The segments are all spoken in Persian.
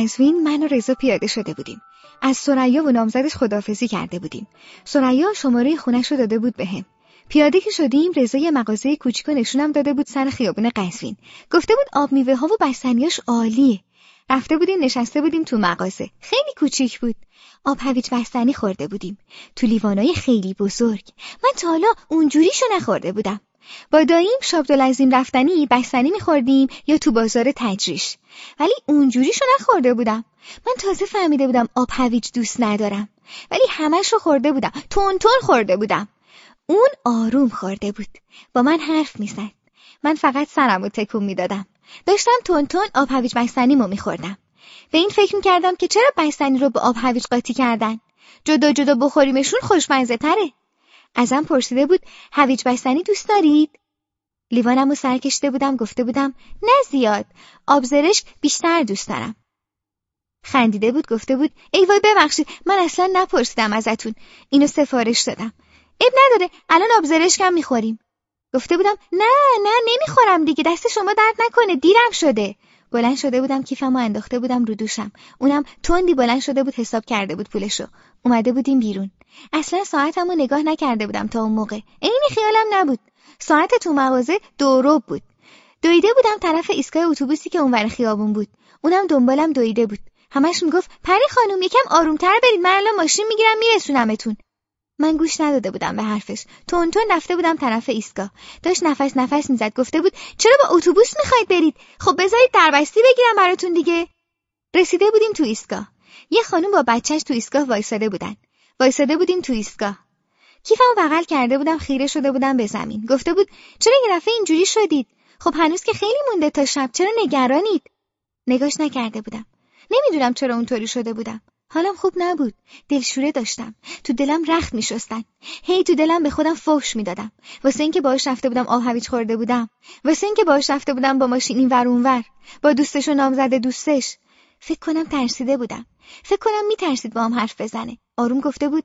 قزوین من و رضا پیاده شده بودیم. از سریا و نامزدش خدافزی کرده بودیم. سریا شماره خونش رو داده بود بهم پیاده که شدیم رضا یه مغازه کوچیک و نشونم داده بود سر خیابون قزوین. گفته بود آب میوه ها و بستنیاش عالیه. رفته بودیم نشسته بودیم تو مغازه. خیلی کوچیک بود. آب هویج بستنی خورده بودیم. تو لیوانای خیلی بزرگ. من تا حالا اونجوریشو نخورده بودم. با داییم شابدالعظیم رفتنی بستنی میخوردیم یا تو بازار تجریش. ولی اونجوریشو نخورده بودم. من تازه فهمیده بودم آب هویج دوست ندارم. ولی همش رو خورده بودم. تون خورده بودم. اون آروم خورده بود. با من حرف می‌زد. من فقط سرم رو تکون می‌دادم. داشتم تون تون آب هویج بستنیمو میخوردم. به این فکر می‌کردم که چرا بستنی رو به آب هویج قاطی کردن؟ جدا جدا بخوریمشون خوشمزه تره ازم پرسیده بود هویج بستنی دوست دارید؟ لیوانم رو سر کشته بودم گفته بودم نه زیاد آب زرشک بیشتر دوست دارم. خندیده بود گفته بود ای وای ببخشید من اصلا نپرسیدم ازتون اینو سفارش دادم. اب نداره الان آب زرشکم می‌خوریم. گفته بودم نه نه نمی‌خورم دیگه دست شما درد نکنه دیرم شده. بلند شده بودم کیفمو انداخته بودم رو دوشم. اونم تندی بلند شده بود حساب کرده بود پولشو. اومده بودیم بیرون. اصلا ساعتمو نگاه نکرده بودم تا اون موقع. عین خیالم نبود. ساعت تو مغازه دو بود. دویده بودم طرف ایستگاه اتوبوسی که اونور خیابون بود. اونم دنبالم دویده بود. همش می‌گفت پری خانم یکم آرومتر برید. من الان ماشین می‌گیرم میرسونمتون. من گوش نداده بودم به حرفش. تون تون رفته بودم طرف ایستگاه. داشت نفس نفس می‌زد. گفته بود چرا با اتوبوس می‌خواید برید؟ خب بذارید دربستی بگیرم براتون دیگه. رسیده بودیم تو ایستگاه. یه خانم با بچهش تو ایستگاه وایساده بودن. وایساده بودیم تو ایستگاه. کیفمو بغل کرده بودم خیره شده بودم به زمین. گفته بود چرا یه دفعه اینجوری شدید؟ خب هنوز که خیلی مونده تا شب. چرا نگرانید؟ نگاش نکرده بودم. نمی‌دونم چرا اونطوری شده بودم. حالم خوب نبود. دلشوره داشتم. تو دلم رخت میشستن. هی تو دلم به خودم فوش می‌دادم. واسه اینکه باش رفته بودم آب هویج خورده بودم. واسه اینکه باش رفته بودم با ماشین این ور اونور با دوستش و نامزده دوستش. فکر کنم ترسیده بودم. فکر کنم میترسید با هم حرف بزنه. آروم گفته بود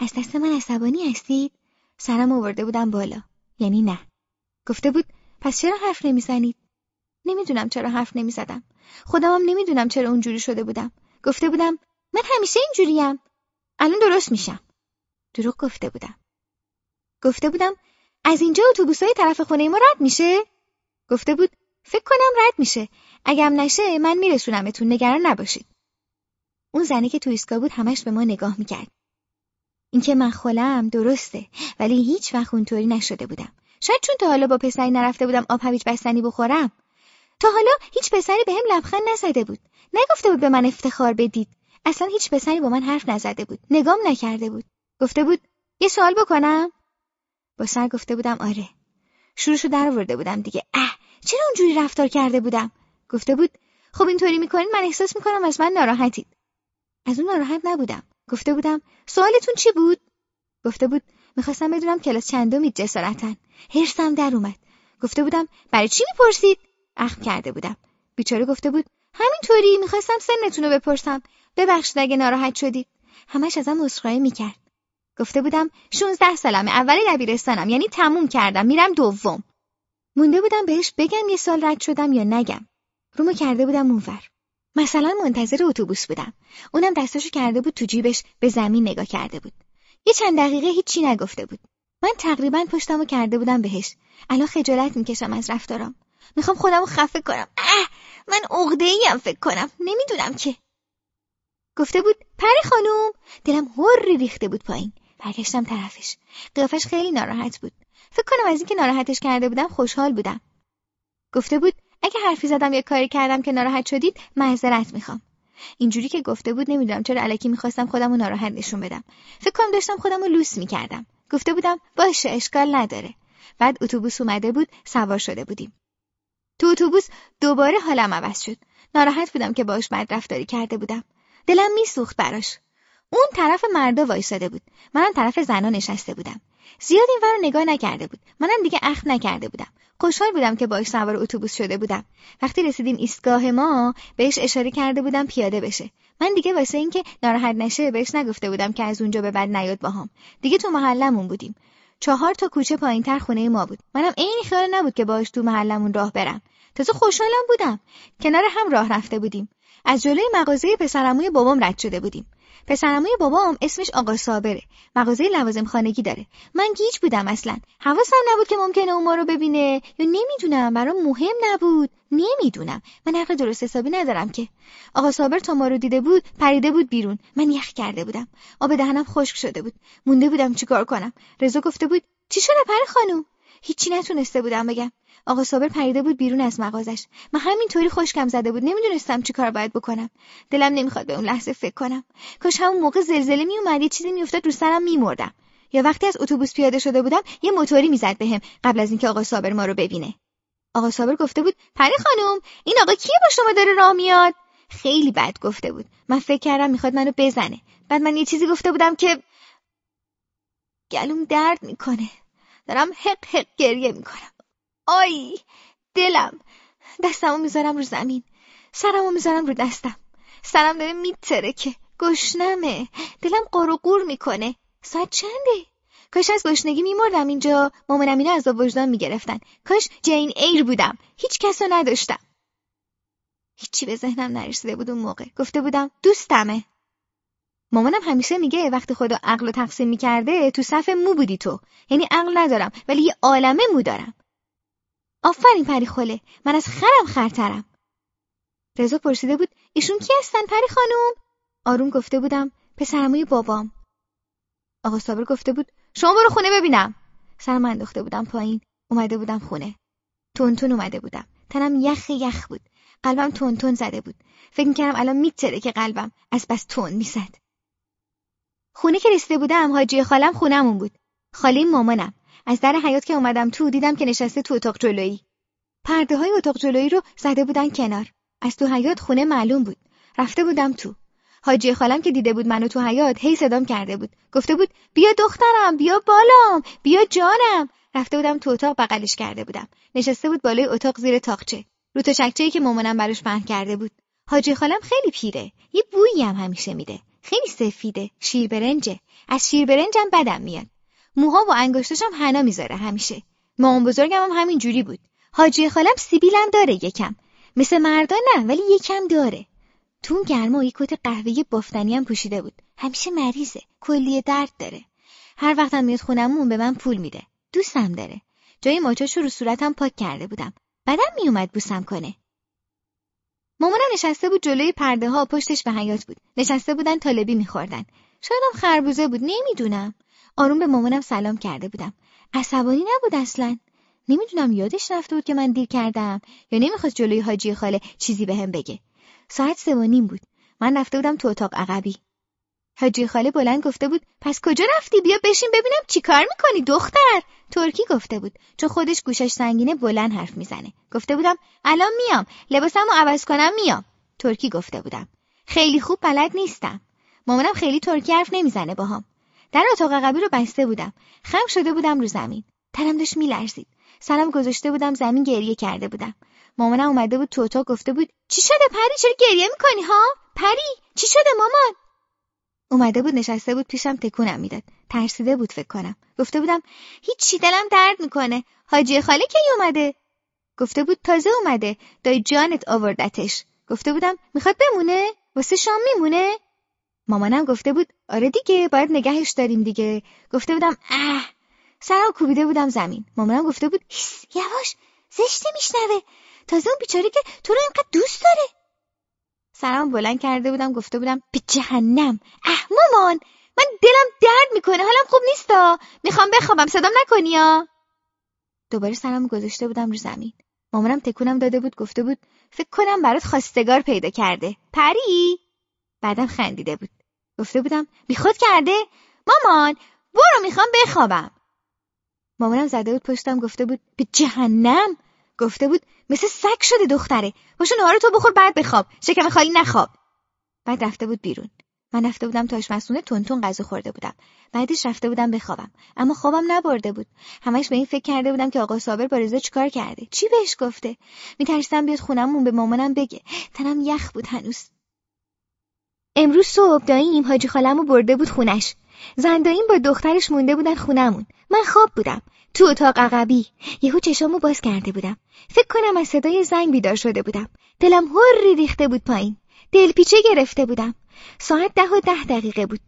از دست من عصبانی هستید؟ سرم آورده بودم بالا. یعنی نه. گفته بود پس چرا حرف نمی‌زنید؟ نمی‌دونم چرا حرف نمی‌زدم. خودمم نمی‌دونم چرا اونجوری شده بودم. گفته بودم من همیشه اینجوریم. الان درست میشم. دروغ گفته بودم. گفته بودم از اینجا اتوبوسای طرف خونه ما رد میشه؟ گفته بود فکر کنم رد میشه. اگم نشه من میرسونمتون. نگران نباشید. اون زنی که تو ایستگاه بود همش به ما نگاه می‌کرد. اینکه من خولم درسته ولی هیچ وقت اونطوری نشده بودم. شاید چون تا حالا با پسری نرفته بودم آب هویج بستنی بخورم. تا حالا هیچ پسری بهم به لبخند نزده بود. نگفته بود به من افتخار بدید. اصلا هیچ پسری با من حرف نزده بود. نگام نکرده بود. گفته بود یه سوال بکنم؟ با سر گفته بودم آره. شروعشو در آورده بودم دیگه. اه چرا اونجوری رفتار کرده بودم؟ گفته بود خب اینطوری می‌کنین من احساس می‌کنم از من ناراحتید. از اون ناراحت نبودم. گفته بودم سوالتون چی بود؟ گفته بود می‌خواستم بدونم کلاس چندمید جسارتا. هرسم در اومد. گفته بودم برای چی می‌پرسید؟ اخم کرده بودم. بیچاره گفته بود همینطوری می‌خواستم سنتون رو بپرسم. ببخشید اگه ناراحت شدید. همش ازم عذرخواهی می‌کرد. گفته بودم 16 سالمه اول دبیرستانم یعنی تموم کردم میرم دوم. مونده بودم بهش بگم یه سال رد شدم یا نگم. رومو کرده بودم اونور. مثلا منتظر اتوبوس بودم. اونم دستاشو کرده بود تو جیبش به زمین نگاه کرده بود. یه چند دقیقه هیچی نگفته بود. من تقریبا پشتمو کرده بودم بهش. الان خجالت می‌کشم از رفتارم می‌خوام خودمو خفه کنم. اه من عقده ایم فکر کنم. نمی‌دونم که گفته بود پری خانوم دلم هر ریخته بود پایین. برگشتم طرفش. قیافش خیلی ناراحت بود. فکر کنم از اینکه ناراحتش کرده بودم خوشحال بودم. گفته بود اگه حرفی زدم یا کاری کردم که ناراحت شدید معذرت می‌خوام. اینجوری که گفته بود نمی‌دونم چرا علکی می‌خواستم خودم رو ناراحت نشون بدم. فکر کنم داشتم خودم رو لوس می‌کردم. گفته بودم باشه اشکال نداره. بعد اتوبوس اومده بود سوار شده بودیم. تو اتوبوس دوباره حالم عوض شد. ناراحت بودم که باش بد رفتاری کرده بودم. دلم میسوخت براش. اون طرف مردا وایساده بود. منم طرف زنا نشسته بودم. زیاد این ور نگاه نکرده بود. منم دیگه اخم نکرده بودم. خوشحال بودم که باش سوار اتوبوس شده بودم. وقتی رسیدیم ایستگاه ما بهش اشاره کرده بودم پیاده بشه. من دیگه واسه اینکه ناراحت نشه بهش نگفته بودم که از اونجا به بعد نیاد باهام. دیگه تو محلمون بودیم. چهار تا کوچه پایینتر خونه ما بود. منم عین خیال نبود که باش تو محلمون راه برم. تازه خوشحالم بودم. کنار هم راه رفته بودیم. از جلوی مغازه پسرعموی بابام رد شده بودیم. پسرعموی بابام اسمش آقا صابره. مغازه لوازم خانگی داره. من گیج بودم اصلا. حواسم نبود که ممکنه اون ما رو ببینه. یا نمی‌دونم برام مهم نبود. نمی‌دونم. من حق درست حسابی ندارم که. آقا صابر تا ما رو دیده بود پریده بود بیرون. من یخ کرده بودم. آب دهنم خشک شده بود. مونده بودم چیکار کنم. رضا گفته بود چی شده پری خانم؟ هیچی نتونسته بودم بگم. آقا صابر پریده بود بیرون از مغازش. من همینطوری خشکم زده بود. نمی‌دونستم چی کار باید بکنم. دلم نمی‌خواد به اون لحظه فکر کنم. کاش همون موقع زلزله میومد یه چیزی میافتاد رو سرم میمردم. یا وقتی از اتوبوس پیاده شده بودم یه موتوری می‌زد بهم قبل از اینکه آقا صابر ما رو ببینه. آقا صابر گفته بود پری خانم این آقا کیه با شما داره راه میاد؟ خیلی بد گفته بود. من فکر کردم می‌خواد منو بزنه. بعد من یه چیزی گفته بودم که گلوم درد می‌کنه. دارم حق حق گریه می‌کنم. آی دلم. دستمو می‌ذارم رو زمین. سرمو می‌ذارم رو دستم. سرم داره میتره که گشنمه. دلم قور می‌کنه. ساعت چنده؟ کاش از گشنگی میمردم اینجا. مامانم اینو از وجدان می‌گرفتن. کاش جین ایر بودم. هیچ کسو نداشتم. هیچی به ذهنم نرسیده بود اون موقع. گفته بودم دوستمه. مامانم همیشه میگه وقتی خدا عقل رو تقسیم می‌کرده تو صف مو بودی تو. یعنی عقل ندارم ولی یه عالمه مو دارم. آفرین پری خله من از خرم خرترم. رضا پرسیده بود ایشون کی هستن پری خانوم؟ آروم گفته بودم پسرموی بابام. آقا صابر گفته بود شما برو خونه ببینم. سرم انداخته بودم پایین اومده بودم خونه. تون اومده بودم. تنم یخ یخ بود. قلبم تون تون زده بود. فکر می‌کردم الان میتره که قلبم از بس تون می‌زد. خونه که رسیده بودم حاجی خالم خونمون بود. خاله مامانم. از در حیات که اومدم تو دیدم که نشسته تو اتاق جلویی. پرده های اتاق جلویی رو زده بودن کنار. از تو حیات خونه معلوم بود. رفته بودم تو. حاجی خالم که دیده بود منو تو حیات هی صدام کرده بود. گفته بود بیا دخترم بیا بالام بیا جانم. رفته بودم تو اتاق بغلش کرده بودم. نشسته بود بالای اتاق زیر تاقچه. رو تشکچه‌ای که مامانم براش پهن کرده بود. حاجی خالم خیلی پیره. یه بویی هم همیشه میده. خیلی سفیده. شیر برنجه از شیر برنجم بدم میاد. موها و انگشتش هم حنا می‌ذاره همیشه. مامان بزرگم هم همین جوری بود. حاجی خالم سیبیلم داره یکم. مثل مردا نه ولی یکم داره. تو اون گرما یک کت قهوه‌ای بافتنی هم پوشیده بود. همیشه مریضه. کلی درد داره. هر وقتم میاد خونمون به من پول میده. دوستم داره. جای ماچاشو رو صورتم پاک کرده بودم. بعدم میومد بوسم کنه. مامانم نشسته بود جلوی پرده ها پشتش به حیات بود. نشسته بودن طالبی میخوردن. شایدم خربوزه بود نمی‌دونم. آروم به مامانم سلام کرده بودم. عصبانی نبود اصلا. نمی‌دونم یادش رفته بود که من دیر کردم یا نمی‌خواست جلوی حاجی خاله چیزی بهم به بگه. ساعت سه و نیم بود. من رفته بودم تو اتاق عقبی. حاجی خاله بلند گفته بود پس کجا رفتی؟ بیا بشین ببینم چی کار می‌کنی دختر. ترکی گفته بود چون خودش گوشش سنگینه بلند حرف می‌زنه. گفته بودم الان میام لباسمو عوض کنم میام. ترکی گفته بودم خیلی خوب بلد نیستم. مامانم خیلی ترکی حرف نمی‌زنه باهام. در اتاق عقبی رو بسته بودم. خم شده بودم رو زمین. تنم داشت میلرزید. سرم گذاشته بودم زمین گریه کرده بودم. مامانم اومده بود تو اتاق گفته بود چی شده پری؟ چرا گریه می‌کنی ها؟ پری چی شده مامان؟ اومده بود نشسته بود پیشم تکونم می‌داد. ترسیده بود فکر کنم. گفته بودم هیچ دلم درد می‌کنه. حاجی خاله کی اومده؟ گفته بود تازه اومده. دای جانت آوردتش. گفته بودم می‌خواد بمونه؟ واسه شام میمونه؟ مامانم گفته بود آره دیگه باید نگهش داریم دیگه. گفته بودم اه. سرم کوبیده بودم زمین. مامانم گفته بود یواش زشته میشنوه. تازه اون بیچاره که تو رو اینقدر دوست داره. سرم بلند کرده بودم گفته بودم به جهنم. اه مامان من دلم درد می‌کنه. حالم خوب نیستا می‌خوام بخوابم. صدام نکنی دوباره سرم گذاشته بودم رو زمین. مامانم تکونم داده بود گفته بود فکر کنم برات خواستگار پیدا کرده. پری؟ بعدم خندیده بود. گفته بودم بیخود کرده؟ مامان برو می‌خوام بخوابم. مامانم زده بود پشتم گفته بود به جهنم؟ گفته بود مثل سگ شده دختره. باشو نهار تو بخور بعد بخواب. شکم خالی نخواب. بعد رفته بود بیرون. من رفته بودم تا آشپزخونه تون غذا خورده بودم. بعدش رفته بودم بخوابم. اما خوابم نبرده بود. همش به این فکر کرده بودم که آقا صابر با رضا چیکار کرده. چی بهش گفته؟ میترسیدم بیاد خونمون به مامانم بگه. تنم یخ بود هنوز. امروز صبح داییم حاجی خالمو برده بود خونش. زنداییم با دخترش مونده بودن خونمون من خواب بودم. تو اتاق عقبی. یهو چشامو باز کرده بودم. فکر کنم از صدای زنگ بیدار شده بودم. دلم هری ریخته بود پایین. دلپیچه گرفته بودم. ساعت ده و ده دقیقه بود.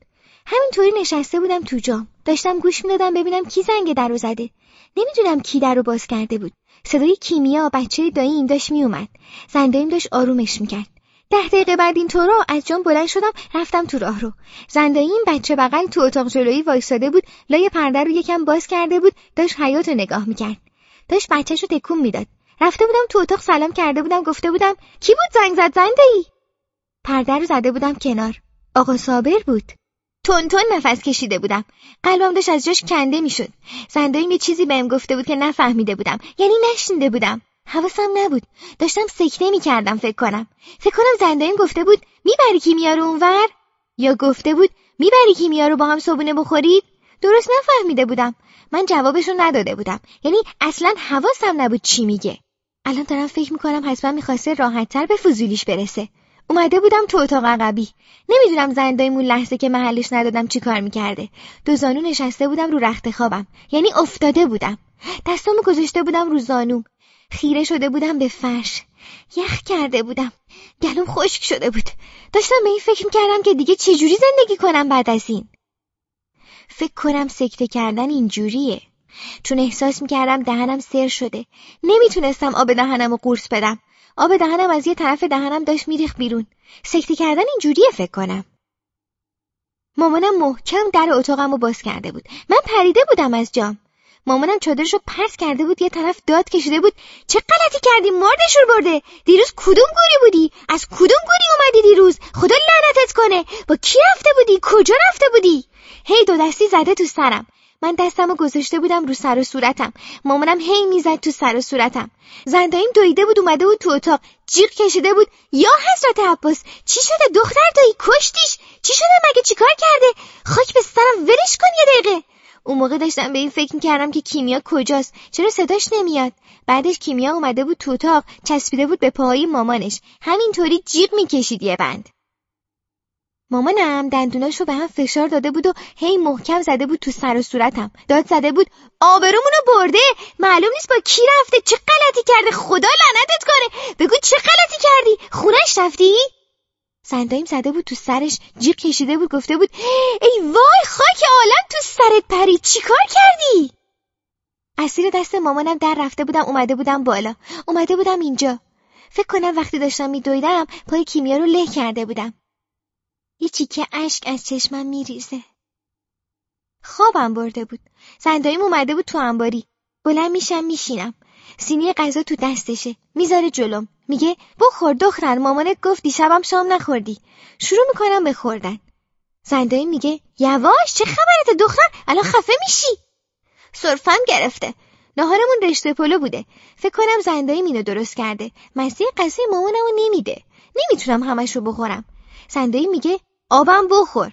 همینطوری نشسته بودم تو جام. داشتم گوش می‌دادم ببینم کی زنگ در رو زده. نمی‌دونم کی در رو باز کرده بود. صدای کیمیا بچه داییم داشت میومد زن داییم داشت آرومش می‌کرد. ده دقیقه بعد این طورا از جام بلند شدم رفتم تو راه رو. زندایی بچه بغل تو اتاق جلویی وایساده بود لای پرده رو یکم باز کرده بود داشت حیات رو نگاه می‌کرد. داشت بچهش رو تکون می‌داد. رفته بودم تو اتاق سلام کرده بودم گفته بودم کی بود زنگ زد زندایی پرده رو زده بودم کنار. آقا صابر بود. تون تون نفس کشیده بودم. قلبم داشت از جاش کنده می‌شد. زندایی یه چیزی بهم گفته بود که نفهمیده بودم. یعنی نشنیده بودم. حواسم نبود. داشتم سکته می‌کردم فکر کنم. فکر کنم زندانی گفته بود می‌بری کیمیا رو اونور یا گفته بود می‌بری کیمیا رو با هم صبونه بخورید؟ درست نفهمیده بودم. من جوابشو نداده بودم. یعنی اصلا حواسم نبود چی میگه. الان دارم فکر می‌کنم حتما می‌خواسته راحتتر به فضولیش برسه. اومده بودم تو اتاق عقبی. نمی‌دونم زندایمون لحظه که محلش ندادم چی کار می‌کرده. دو زانو نشسته بودم رو رخت خوابم. یعنی افتاده بودم. دستامو گذاشته بودم رو زانوم خیره شده بودم به فرش. یخ کرده بودم. گلوم خشک شده بود. داشتم به این فکر می‌کردم که دیگه چجوری زندگی کنم بعد از این؟ فکر کنم سکته کردن اینجوریه. چون احساس می‌کردم دهنم سر شده. نمی‌تونستم آب دهنم رو قورس بدم. آب دهنم از یه طرف دهنم داشت میریخ بیرون. سکته کردن اینجوریه فکر کنم. مامانم محکم در اتاقم رو باز کرده بود. من پریده بودم از جام. مامانم چادرش رو پس کرده بود یه طرف داد کشیده بود. چه غلطی کردی مردش رو برده؟ دیروز کدوم گوری بودی؟ از کدوم گوری اومدی دیروز؟ خدا لعنتت کنه. با کی رفته بودی؟ کجا رفته بودی؟ هی دو دستی زده تو سرم. من دستم گذاشته بودم رو سر و صورتم. مامانم هی می‌زد تو سر و صورتم. زنداییم دویده بود اومده بود تو اتاق. جیغ کشیده بود. یا حضرت عباس چی شده دختر دایی؟ کشتیش. چی شده؟ مگه چیکار کرده؟ خاک به سرم ولش کن یه دقیقه. اون موقع داشتم به این فکر می‌کردم که کیمیا کجاست. چرا صداش نمیاد؟ بعدش کیمیا اومده بود تو اتاق چسبیده بود به پاهای مامانش. همینطوری جیغ می‌کشید یه بند. مامانم دندوناشو به هم فشار داده بود و هی محکم زده بود تو سر و صورتم. داد زده بود آبرومونو برده! معلوم نیست با کی رفته چه غلطی کرده خدا لعنتت کنه! بگو چه غلطی کردی! خونش رفتی؟ سندایم زده بود تو سرش جیغ کشیده بود گفته بود ای وای خاک عالم تو سرت پرید چیکار کردی؟ اسیر دست مامانم در رفته بودم اومده بودم بالا. اومده بودم اینجا. فکر کنم وقتی داشتم میدویدم پای کیمیا رو له کرده بودم. یه چیکه اشک از چشمم میریزه. خوابم برده بود. زنداییم اومده بود تو انباری. بلند میشم میشینم. سینی غذا تو دستشه. می‌ذاره جلوم. میگه بخور دختر مامانت گفت دیشبم شام نخوردی. شروع می‌کنم به خوردن. زندایی میگه یواش چه خبرت دختر؟ الان خفه میشی. سرفم گرفته. ناهارمون رشته پلو بوده. فکر کنم زندایی اینو درست کرده. مسیح قصه مامانمو نمیده. نمی‌تونم همش رو بخورم. زندایی میگه آبم بخور.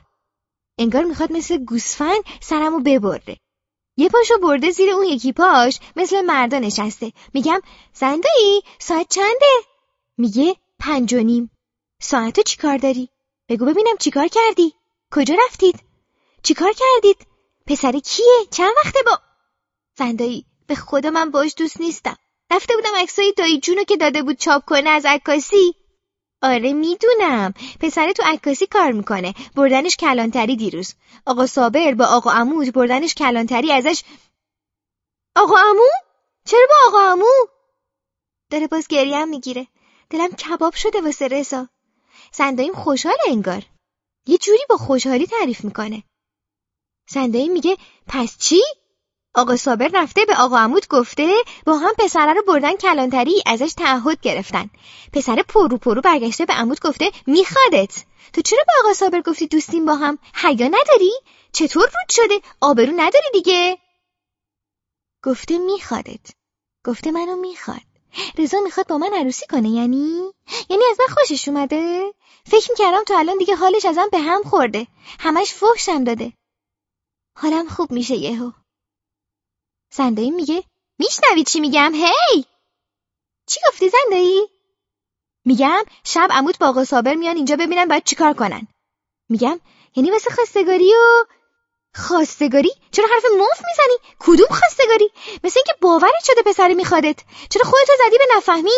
انگار می‌خواد مثل گوسفند سرمو ببره. یه پاشو برده زیر اون یکی پاش مثل مردا نشسته. میگم زندایی ساعت چنده؟ میگه پنج و نیم. ساعتو چیکار داری؟ بگو ببینم چیکار کردی. کجا رفتید؟ چیکار کردید؟ پسر کیه؟ چند وقته با زندایی به خدا من باش دوست نیستم. رفته بودم عکسای دایی جونو که داده بود چاپ کنه از عکاسی. آره می‌دونم. پسر تو عکاسی کار می‌کنه. بردنش کلانتری دیروز. آقا صابر با آقا عمود بردنش کلانتری ازش. آقا عمو؟ چرا با آقا عمو؟ داره باز گریم می‌گیره. دلم کباب شده واسه رضا. زن‌داییم خوشحال انگار. یه جوری با خوشحالی تعریف می‌کنه. زن‌داییم میگه پس چی؟ آقا صابر رفته به آقا عموت گفته با هم پسره رو بردن کلانتری ازش تعهد گرفتن. پسره پررو پررو برگشته به عموت گفته میخوادت. تو چرا به آقا صابر گفتی دوستیم با هم؟ حیا نداری؟ چطور روت شده؟ آبرو نداری دیگه؟ گفته میخوادت. گفته منو می‌خواد. رضا می‌خواد با من عروسی کنه یعنی؟ یعنی از من خوشش اومده؟ فکر می‌کردم تو الان دیگه حالش ازم به هم خورده. همش فحشم داده. حالم خوب میشه یهو. زندایی میگه؟ میشنوی چی میگم؟ هی! چی گفتی زندایی؟ میگم شب عمود با آقا صابر میان اینجا ببینن باید چیکار کنن. میگم یعنی واسه خواستگاری و خواستگاری؟ چرا حرف مف می‌زنی؟ کدوم خواستگاری؟ مثل اینکه باورت شده پسر میخوادت. چرا خودتو زدی به نفهمی؟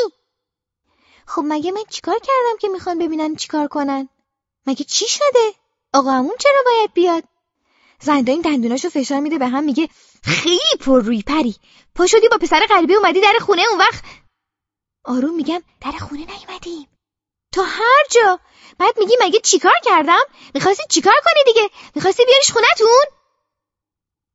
خب مگه من چیکار کردم که می‌خوان ببینن چیکار کنن؟ مگه چی شده؟ آقا همون چرا باید بیاد؟ زنداین دندوناشو فشار میده به هم میگه خیلی پر روی پری. پا شدی با پسر غریبه اومدی در خونه اون وقت. آروم میگم در خونه نیومدیم. تو هر جا. بعد میگی مگه چیکار کردم؟ می‌خواستی چیکار کنی دیگه؟ می‌خواستی بیاریش خونتون؟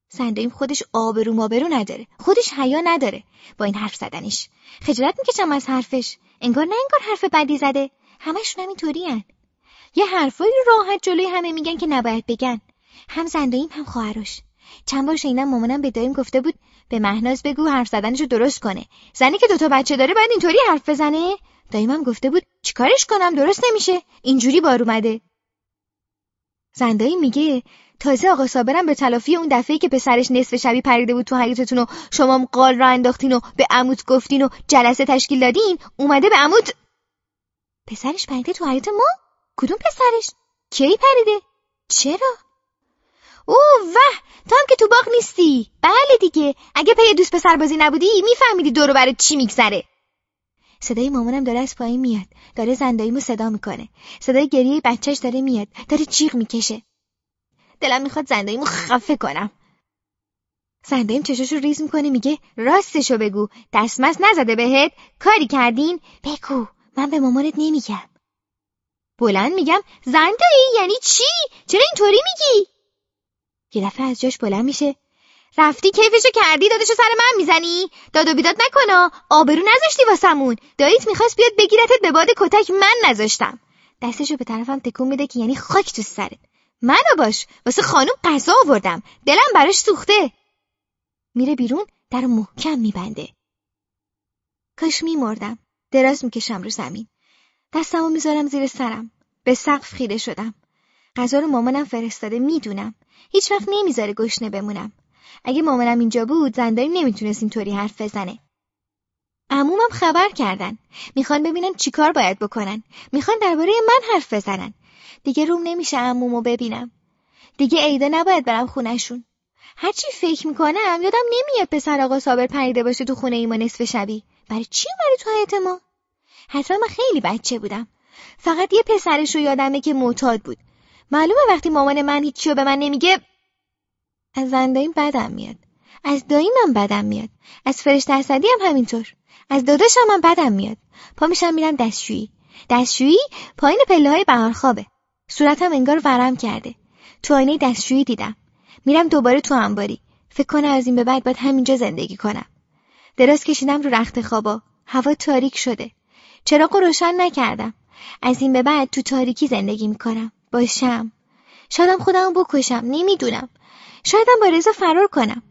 سندایم خودش آبرو مابرو نداره. خودش حیا نداره با این حرف زدنش. خجالت می‌کشم از حرفش. انگار نه انگار حرف بدی زده. همشون همینطوری هن. یه حرفایی راحت جلوی همه میگن که نباید بگن. هم زنداییم هم خواهرش. چند بار شنیدم مامانم به دایم گفته بود به مهناز بگو حرف زدنشو درست کنه. زنی که دوتا بچه داره باید اینطوری حرف بزنه؟ دایمم گفته بود چیکارش کنم؟ درست نمیشه. اینجوری بار اومده. زندایی میگه تازه آقا صابرم به تلافی اون دفعه که پسرش نصف شبی پریده بود تو حیاتتون و شما قال را انداختین و به عمود گفتین و جلسه تشکیل دادین اومده به عمود پسرش پریده تو حیات ما؟ کدوم پسرش؟ کی پریده؟ چرا؟ او وح تو هم که تو باغ نیستی. بله دیگه. اگه پی دوست پسر بازی نبودی میفهمیدی دورو برای چی میگذره. صدای مامانم داره از پایین میاد. داره زنداییمو صدا می‌کنه. صدای گریه بچهش داره میاد. داره جیغ می‌کشه. دلم می‌خواد زنداییمو خفه کنم. زنداییم چشاشو ریز می‌کنه میگه راستشو بگو. دستمست نزده بهت. کاری کردین؟ بگو. من به مامانت نمیگم. بلند میگم زندایی یعنی چی؟ چرا اینطوری میگی؟ یه دفعه از جاش بلند میشه. رفتی کیفشو کردی دادشو سر من می‌زنی؟ داد و بیداد نکنا آبرو نذاشتی واسمون. داییت می‌خواست بیاد بگیرتت به باد کتک من نذاشتم. دستشو به طرفم تکون میده که یعنی خاک تو سرت. منو باش واسه خانم غذا آوردم. دلم براش سوخته. میره بیرون در محکم میبنده. کاش میمردم. دراز می‌کشم رو زمین. دستمو می‌ذارم زیر سرم. به سقف خیره شدم. غذا رو مامانم فرستاده می‌دونم. هیچ وقت نمی‌ذاره گشنه بمونم. اگه مامانم اینجا بود زندایی نمی‌تونست اینطوری حرف بزنه. عمومم خبر کردن. می‌خوان ببینن چیکار باید بکنن. می‌خوان درباره من حرف بزنن. دیگه روم نمیشه عمومو ببینم. دیگه عیدا نباید برم خونشون هرچی فکر می‌کنم یادم نمیاد پسر آقا صابر پریده باشه تو خونه ایما نصف شبی. برای چی اومده تو حیات ما؟ حتما من خیلی بچه بودم. فقط یه پسرش رو یادمه که معتاد بود. معلومه وقتی مامان من هیچی رو به من نمیگه از زنداییم بدم میاد. از داییمم بدم میاد. از فرشت اسدی هم همینطور. از داداشم هم بدم میاد. پا میشم میرم دستشویی. دستشویی پایین پله های بهار خوابه صورتم انگار ورم کرده. تو آینه دستشویی دیدم. میرم دوباره تو انباری. فکر کنم از این به بعد باید همینجا زندگی کنم. دراز کشیدم رو رخت خوابا. هوا تاریک شده. چراغ روشن نکردم. از این به بعد تو تاریکی زندگی می‌کنم. باشم. شادم خودم بکشم نمی‌دونم. شایدم با رضا فرار کنم.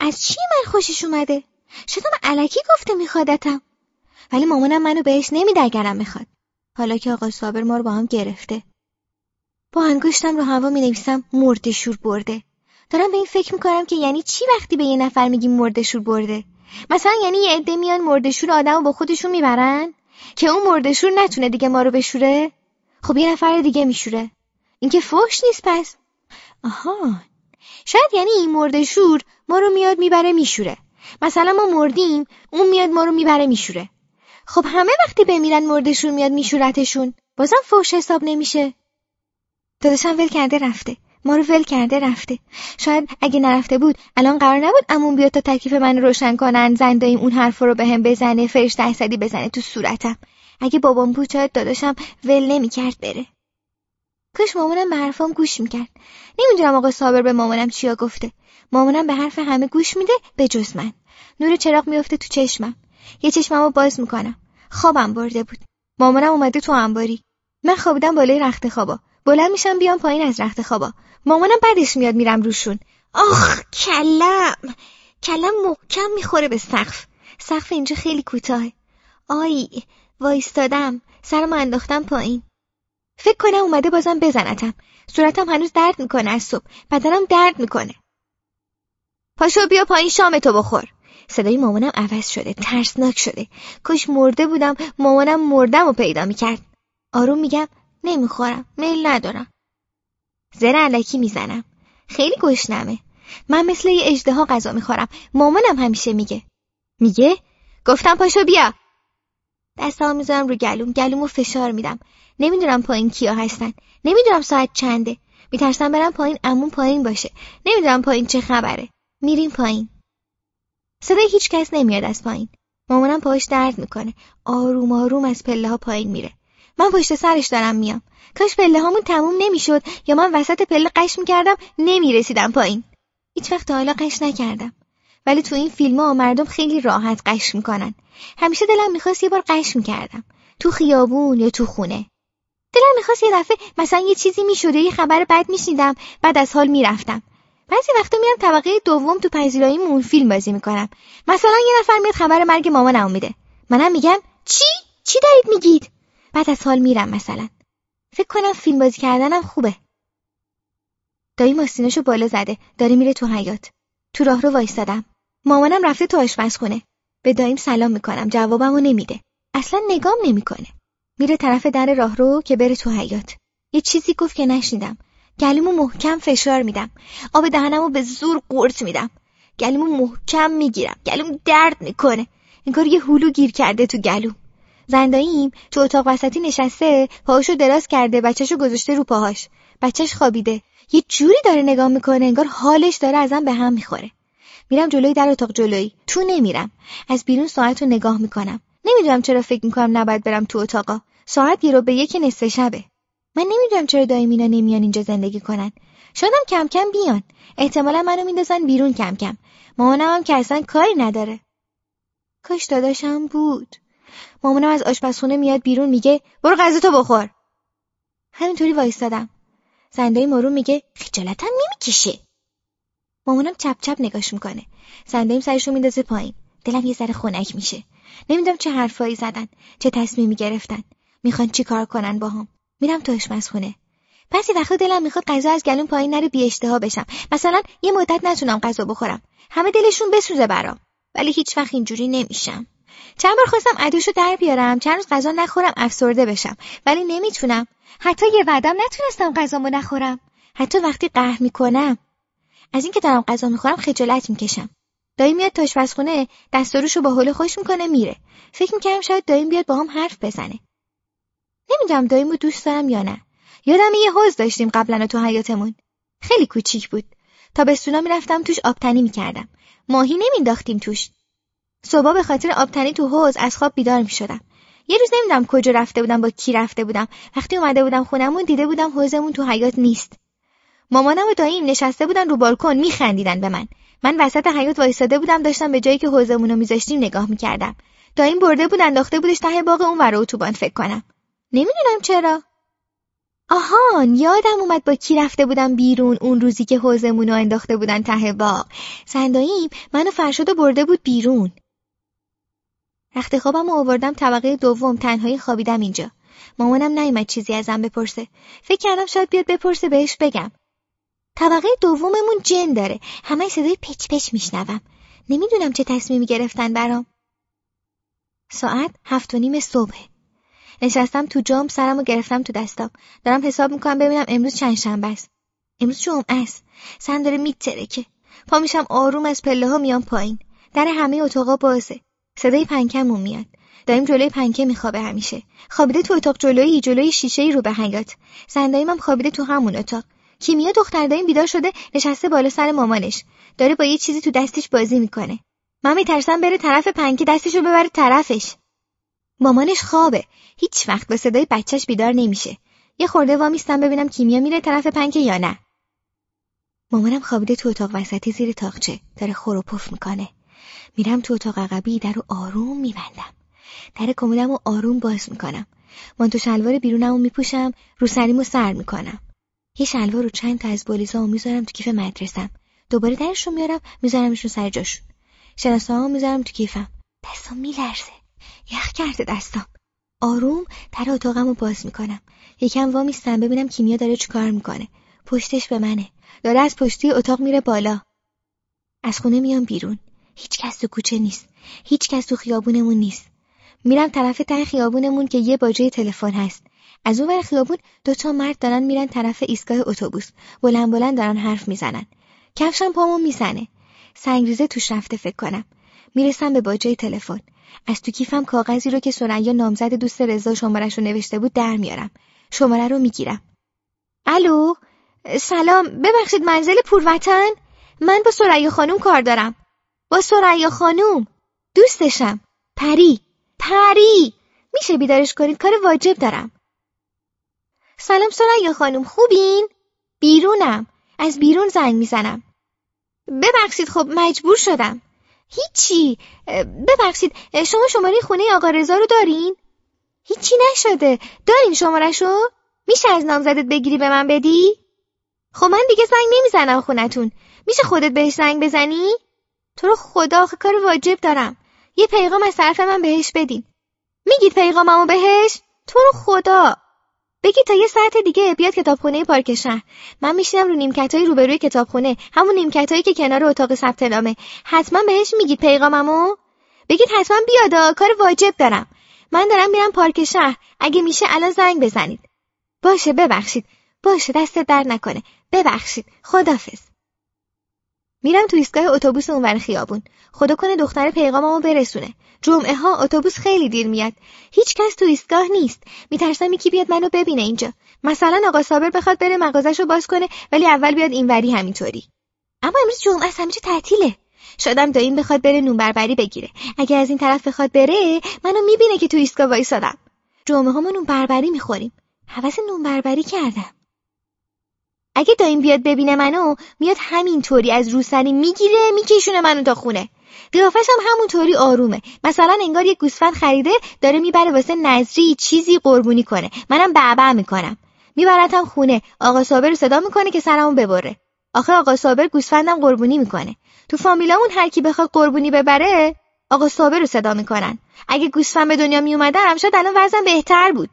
از چی من خوشش اومده؟ شایدم علکی گفته میخوادتم. ولی مامانم منو بهش نمیده اگرم می‌خواد. حالا که آقا صابر ما رو با هم گرفته. با انگشتم رو هوا می نویسم مرد شور برده. دارم به این فکر می‌کنم که یعنی چی وقتی به یه نفر میگیم مرد شور برده؟ مثلا یعنی یه عده میان مرد شور آدمو با خودشون می‌برن؟ که اون مرد شور نتونه دیگه ما رو بشوره؟ خب یه نفر دیگه میشوره. این که فوش نیست پس. آها. شاید یعنی این مرد شور ما رو میاد می‌بره میشوره. مثلا ما مردیم اون میاد ما رو می‌بره میشوره. خب همه وقتی بمیرن مردشون میاد میشورتشون بازم فوش حساب نمیشه. داداشم ول کرده رفته. ما رو ول کرده رفته. شاید اگه نرفته بود الان قرار نبود امون بیاد تا تکلیف من روشن کنن زنداییم اون حرف رو به هم بزنه فرشته احسدی بزنه تو صورتم. اگه بابام بود شاید داداشم ول نمی‌کرد بره. کاش مامانم به حرفام گوش می‌کرد. نمی‌دونم آقا صابر به مامانم چیا گفته. مامانم به حرف همه گوش میده به جز من. نور چراغ میفته تو چشمم. یه چشممو باز می‌کنم. خوابم برده بود. مامانم اومده تو انباری. من خوابیدم بالای رخت خوابا. بلند میشم بیام پایین از رخت خوابا. مامانم بعدش میاد میرم روشون. آخ کلم. کلم محکم می‌خوره به سقف. سقف اینجا خیلی کوتاه آی وایستادم. سرمو انداختم پایین. فکر کنم اومده بازم بزنتم. صورتم هنوز درد می‌کنه از صبح. بدنم درد می‌کنه. پاشو بیا پایین شام تو بخور. صدای مامانم عوض شده ترسناک شده. کاش مرده بودم مامانم مردم و پیدا می‌کرد. آروم میگم نمی‌خورم میل ندارم. زر علکی می‌زنم. خیلی گشنمه. من مثل یه اجده غذا می‌خورم. مامانم همیشه میگه. میگه؟ گفتم پاشو بیا. دستام می‌ذارم رو گلوم گلومو فشار میدم. نمی‌دونم پایین کیا هستن. نمی‌دونم ساعت چنده. میترسم برم پایین امون پایین باشه. نمی‌دونم پایین چه خبره. میریم پایین. صدای هیچ کس نمیاد از پایین. مامانم پاش درد می‌کنه. آروم آروم از پله ها پایین میره. من پشت سرش دارم میام. کاش پله هامون تموم نمی‌شد یا من وسط پله قش می‌کردم نمی‌رسیدم پایین. هیچ وقت حالا قش نکردم. ولی تو این فیلم ها مردم خیلی راحت قش می‌کنن. همیشه دلم می‌خواست یه بار قش می‌کردم. تو خیابون یا تو خونه. دلم می‌خواست یه دفعه مثلا یه چیزی می‌شده یه خبر بد میشنیدم بعد از حال می‌رفتم. بعضی وقتا میرم طبقه دوم تو پذیراییمون فیلم بازی می‌کنم. مثلا یه نفر میاد خبر مرگ مامانم میده. منم میگم چی؟ چی دارید میگید؟ بعد از حال میرم مثلا. فکر کنم فیلم بازی کردنم خوبه. دایی ماستیناشو بالا زده. داره میره تو حیات تو راه رو وایستادم. مامانم رفته تو آشپزخونه به داییم سلام می‌کنم. جوابمو نمیده. اصلا نگام نمی‌کنه. میره طرف در راه رو که بره تو حیات یه چیزی گفت که نشنیدم. گلومو محکم فشار میدم. آب دهنمو به زور قورت میدم. گلومو محکم می‌گیرم. گلوم درد می‌کنه. انگار یه هلو گیر کرده تو گلوم. زنداییم تو اتاق وسطی نشسته پاهاشو دراز کرده بچهشو گذاشته رو پاهاش. بچهش خوابیده. یه جوری داره نگاه می‌کنه انگار حالش داره ازم به هم می‌خوره. میرم جلوی در اتاق جلویی تو نمیرم. از بیرون ساعت رو نگاه می‌کنم. نمی‌دونم چرا فکر می‌کنم نباید برم تو اتاقا. ساعت یه رو به یک نصف شبه. من نمی‌دونم چرا دائم اینا نمیان اینجا زندگی کنن. شادم کم کم بیان. احتمالا منو میندازن بیرون کم کم. مامانم هم که اصلا کاری نداره. کاش داداشم بود. مامانم از آشپزخونه میاد بیرون میگه برو غذا تو بخور. همینطوری وایستادم. زنده مارون میگه خجالتم نمی‌کشه. مامانم چپ چپ نگاش می‌کنه. زنده سرشو میندازه پایین. دلم یه ذره خنک میشه. نمی‌دونم چه حرفایی زدن چه تصمیمی گرفتن. می‌خوان چی کار کنن باهم میرم تو آشپزخونه. بعضی وقتا دلم می‌خواد غذا از گلون پایین نره بی اشتها بشم. مثلا یه مدت نتونم غذا بخورم. همه دلشون بسوزه برام. ولی هیچ وقت اینجوری نمیشم. چند بار خواستم عدوشو در بیارم. چند روز غذا نخورم افسرده بشم. ولی نمی‌تونم. حتی یه وعدم نتونستم غذامو نخورم. حتی وقتی قهر می‌کنم. از اینکه دارم غذا می‌خورم خجالت می‌کشم. دایی میاد تا آشپزخونه دستاروشو با حوله خوش می‌کنه میره. فکر می‌کردم شاید داییم بیاد با هم حرف بزنه. نمی‌دونم داییمو دوست دارم یا نه. یادم یه حوز داشتیم قبلا تو حیاتمون خیلی کوچیک بود. تا به سونا می‌رفتم توش آبتنی می‌کردم. ماهی نمینداختیم توش. صبح به خاطر آبتنی تو حوز از خواب بیدار می‌شدم. یه روز نمی‌دونم کجا رفته بودم با کی رفته بودم. وقتی اومده بودم خونمون دیده بودم حوزمون تو حیات نیست. مامانم و داییم نشسته بودن رو بالکن میخندیدن به من. من وسط حیات وایساده بودم داشتم به جایی که حوزمون رو میذاشتیم نگاه می‌کردم. داییم برده بود انداخته بودش ته باغ اون ور اتوبان فکر کنم. نمی‌دونم چرا. آهان یادم اومد با کی رفته بودم بیرون اون روزی که حوزمون رو انداخته بودن ته باغ. سنداییم منو فرشاد برده بود بیرون. رخت خوابم آوردم طبقه دوم تنهایی خوابیدم اینجا. مامانم نیومد چیزی ازم بپرسه. فکر کردم شاید بیاد بپرسه بهش بگم. طبقه دوممون جن داره. همه صدای پچ پچ میشنوم. نمی‌دونم چه تصمیمی گرفتن برام. ساعت هفت و نیم صبح نشستم تو جام سرمو گرفتم تو دستام. دارم حساب می‌کنم ببینم امروز چند شنبه است. امروز جمعه است. سن داره میترکه. پا میشم آروم از پله ها میام پایین. در همه اتاقا بازه. صدای پنکمون میاد. داریم جلوی پنکه میخوابه همیشه. خوابیده تو اتاق جلویی جلوی شیشه رو به زنداییم هم خوابیده تو همون اتاق. کیمیا دختر داییم بیدار شده نشسته بالا سر مامانش. داره با یه چیزی تو دستش بازی می‌کنه. من میترسم بره طرف پنکه دستشو ببره طرفش. مامانش خوابه. هیچ وقت با صدای بچهش بیدار نمیشه. یه خورده وامیستم ببینم کیمیا میره طرف پنکه یا نه. مامانم خوابیده تو اتاق وسطی زیر تاقچه. داره خور و پف می‌کنه. میرم تو اتاق عقبی در رو آروم میبندم. در کمدم و آروم باز می‌کنم. مانتو شلوار بیرونم و میپوشم رو سریمو سر می‌کنم. یه شلوار رو چند تا از بولیزامو می‌ذارم تو کیف مدرسم. دوباره درشون میارم میذارمشون سر جاشون. شناسامو می‌ذارم تو کیفم. دستام میلرزه. یخ کرده دستام. آروم در اتاقم رو باز می‌کنم. یکم وا میستم ببینم کیمیا داره چیکار می‌کنه. پشتش به منه. داره از پشتی اتاق میره بالا. از خونه میام بیرون. هیچ کس تو کوچه نیست. هیچ کس تو خیابونمون نیست. میرم طرف ته خیابونمون که یه باجه تلفن هست. از اون ور خیابون دو تا مرد دارن میرن طرف ایستگاه اتوبوس. بلند بلند دارن حرف می‌زنن. کفشم پامو می‌زنه. سنگریزه توش رفته فکر کنم. می‌رسم به باجه تلفن. از تو کیفم کاغذی رو که سریا نامزد دوست رضا شمارش رو نوشته بود در میارم. شماره رو می‌گیرم. الو؟ سلام. ببخشید منزل پوروتن من با سریا خانوم کار دارم. با سریا خانوم؟ دوستشم. پری. پری. میشه بیدارش کنید؟ کار واجب دارم. سلام سریا خانوم خوبین؟ بیرونم. از بیرون زنگ می‌زنم. ببخشید خب مجبور شدم. هیچی. ببخشید شما شماره خونه آقا رضا رو دارین؟ هیچی نشده. دارین شمارشو میشه از نامزدت بگیری به من بدی؟ خب من دیگه زنگ نمی‌زنم خونتون. میشه خودت بهش زنگ بزنی؟ تو رو خدا آخه کار واجب دارم. یه پیغام از طرف من بهش بدین. میگید پیغاممو بهش؟ تو رو خدا. بگی تا یه ساعت دیگه بیاد کتابخونه پارک شهر. من میشینم رو نیمکتای روبروی کتابخونه. همون نیمکتایی که کنار اتاق ثبت نامه. حتما بهش میگید پیغاممو. بگید حتما بیادا کار واجب دارم. من دارم میرم پارک شهر. اگه میشه الان زنگ بزنید. باشه ببخشید. باشه دست در نکنه. ببخشید. خدافظ میرم تو ایستگاه اتوبوس اونور خیابون. خدا کنه دختر پیغاممو برسونه. جمعه ها اتوبوس خیلی دیر میاد. هیچ کس تو ایستگاه نیست. میترسم یکی بیاد منو ببینه اینجا. مثلا آقا صابر بخواد بره مغازشو باز کنه ولی اول بیاد اینوری همینطوری. اما امروز جمعه است همینجا تعطیله. شادم داییم بخواد بره نون بربری بگیره. اگه از این طرف بخواد بره منو می‌بینه که تو ایستگاه وایسادم. جمعه ها نون بربری می‌خوریم. حوس نون بربری کردم. اگه دایم بیاد ببینه منو میاد همینطوری از روسری می‌گیره میکشونه منو تا خونه. قیافش هم همونطوری آرومه. مثلا انگار یه گوسفند خریده داره می‌بره واسه نظری چیزی قربونی کنه. منم بعبع می‌کنم. میبرتم خونه. آقا صابر رو صدا می‌کنه که سرمو ببره. آخه آقا صابر گوسفندم قربونی می‌کنه. تو فامیلامون هر کی بخواد قربونی ببره آقا صابر رو صدا می‌کنن. اگه گوسفند به دنیا میومدم شاید الان وضعم بهتر بود.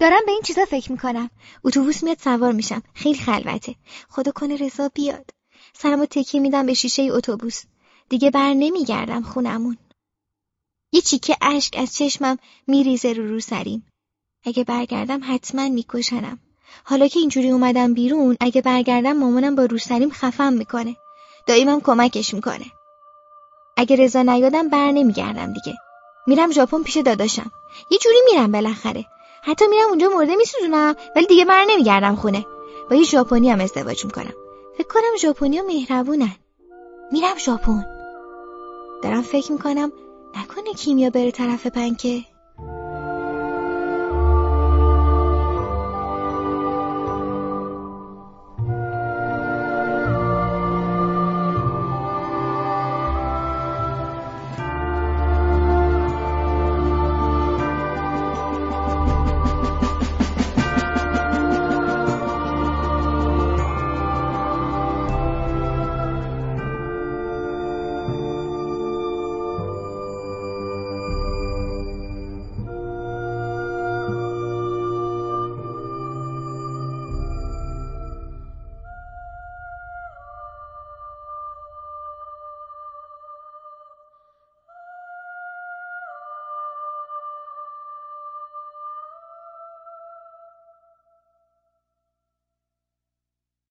دارم به این چیزا فکر می‌کنم. اتوبوس میاد سوار میشم. خیلی خلوته. خدا کنه رضا بیاد. سرمو تکیه میدم به شیشه اتوبوس. دیگه بر نمیگردم خونمون. یه چیکه اشک از چشمم میریزه رو رو سریم. اگه برگردم حتما میکشنم. حالا که اینجوری اومدم بیرون اگه برگردم مامانم با روسریم خفم می‌کنه. داییمم کمکش می‌کنه. اگه رضا نیادم بر نمیگردم دیگه. میرم ژاپن پیش داداشم. یه جوری میرم بالاخره. حتی میرم اونجا مرده میسوزونم ولی دیگه بر نمیگردم خونه. با یه ژاپنی هم ازدواج می‌کنم. فکر کنم ژاپنیا مهربونن. میرم ژاپن. دارم فکر می‌کنم نکنه کیمیا بره طرف پنکه.